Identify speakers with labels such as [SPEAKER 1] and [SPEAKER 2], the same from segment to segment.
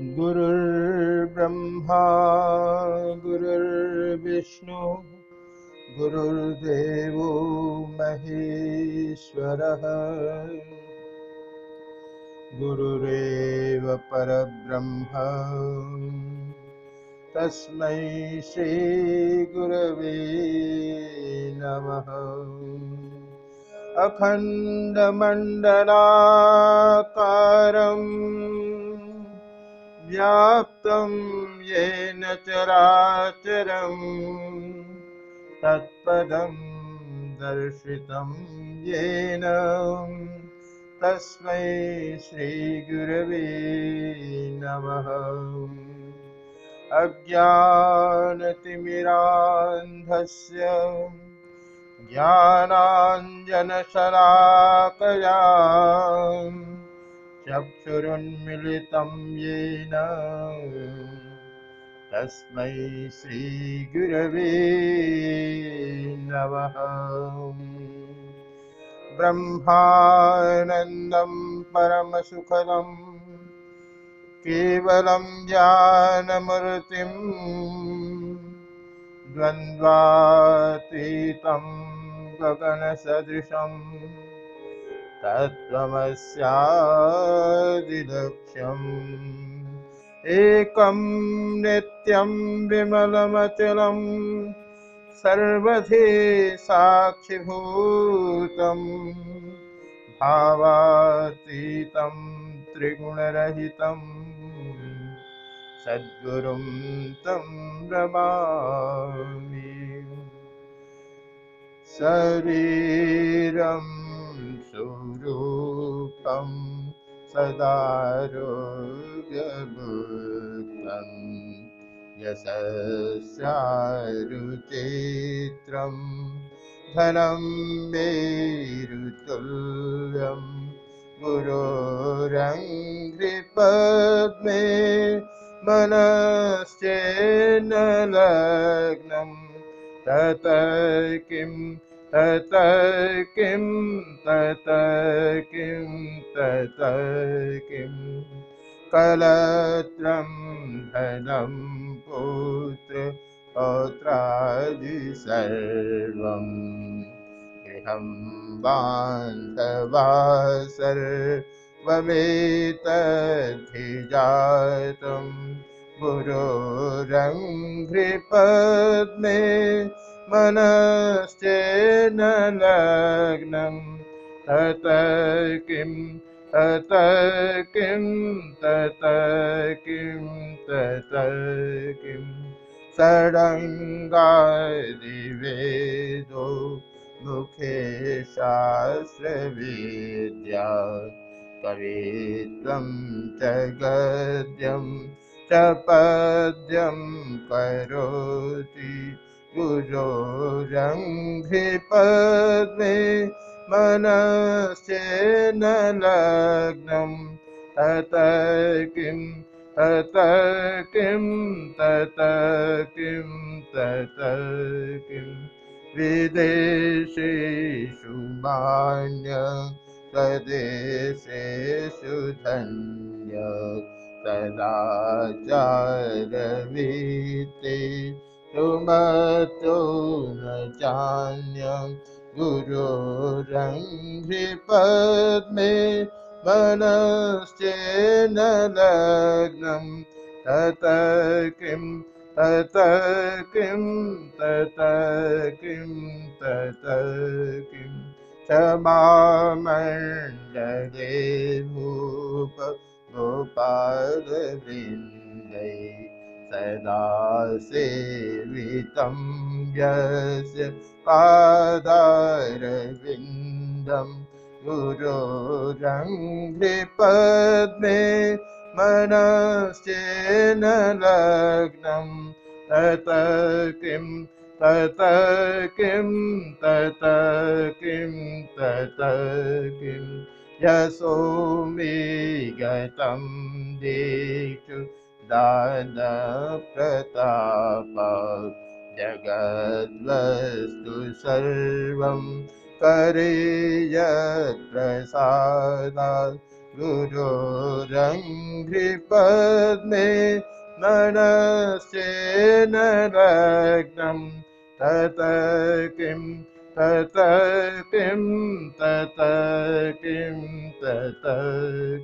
[SPEAKER 1] गुरुर्ब्रह्मा गुरुर्विष्णु गुरुर्देवो महेश्वरः। गुरुरेव परब्रह्म तस्मै श्रीगुरवे नमः। अखण्डमण्डलाकारम् व्याप्तं येन चराचरम् तत्पदं दर्शितं येन। तस्मै श्रीगुरवे नमः। अज्ञानतिमिरान्धस्य ज्ञानाञ्जनशलाकया चक्षुरुन्मिलितं येन। तस्मै श्रीगुरवे नमः। ब्रह्मानन्दं परमसुखदं केवलं ज्ञानमूर्तिं द्वन्द्वातीतं गगनसदृशम्। तत्त्वमस्यादिलक्ष्यम्। एकं नित्यं विमलमचलं सर्वधि साक्षिभूतं भावातीतं त्रिगुणरहितं सद्गुरुं तं रमामि। शरीरम् स्वरूपं सदारोग्यभूतं यशस्यारुचित्रं धनं मेरुतुल्यं गुरोरङ्घ्रिपद्मे मनश्चेन्न लग्नं तत किम् तत किं तत किं तत किं कलत्रं धनं पुत्र पौत्रादि सर्वं गृहं बान्धवा सर्वमेतद्धिजातं गुरोरङ्घ्रिपद्मे मनश्चेन लग्नं। तत किं तत किं तत किं तत किं। षडङ्गादिवेदो मुखे शास्त्रविद्या। कवित्वं च गद्यं च पद्यं करोति गुरोरङ्घ्रिपद्मे मनश्चेन लग्नं। तत किं तत किं तत किं तत किं। विदेशेषु मान्य, स्वदेशेषु धन्य, सदाचारवीते। सुमतो न चान्यं गुरोरङ्घ्रिपद्मे मनश्चेन लग्नं। तत किं तत किं तत किं तत किं। क्षमामण्डले भूप, गोपालवृन्दै। सदा सेवितं यस्य पादारविन्दं गुरोरङ्घ्रिपद्मे मनश्चेन लग्नं। तत किं तत किं तत किं। यशोमि गतं दीक्षु दानप्रताप जगद्वस्तु सर्वं करे यत्प्रसादात् गुरोरङ्घ्रिपद्मे मनस्येन लग्नं तत किं तत किं तत किं तत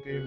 [SPEAKER 1] किं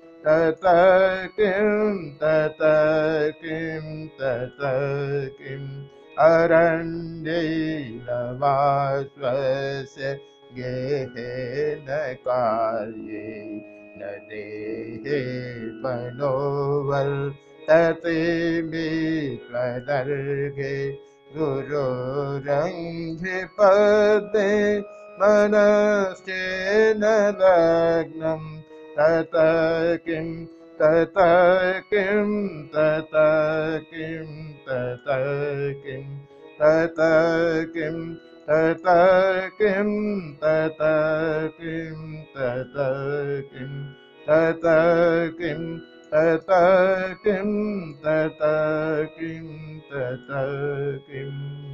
[SPEAKER 1] तत किं तत किं तत किम् अरण्यैलवाश्वस्य गेहे न कार्ये न देहे प्रदर्गे गुरोरङ्घ्रिपदे मनश्चेन लग्नं तत किं तत किं तत किं तत किं तत किं तत किं तत किं तत किं तत किं तत किं तत किं तत किम्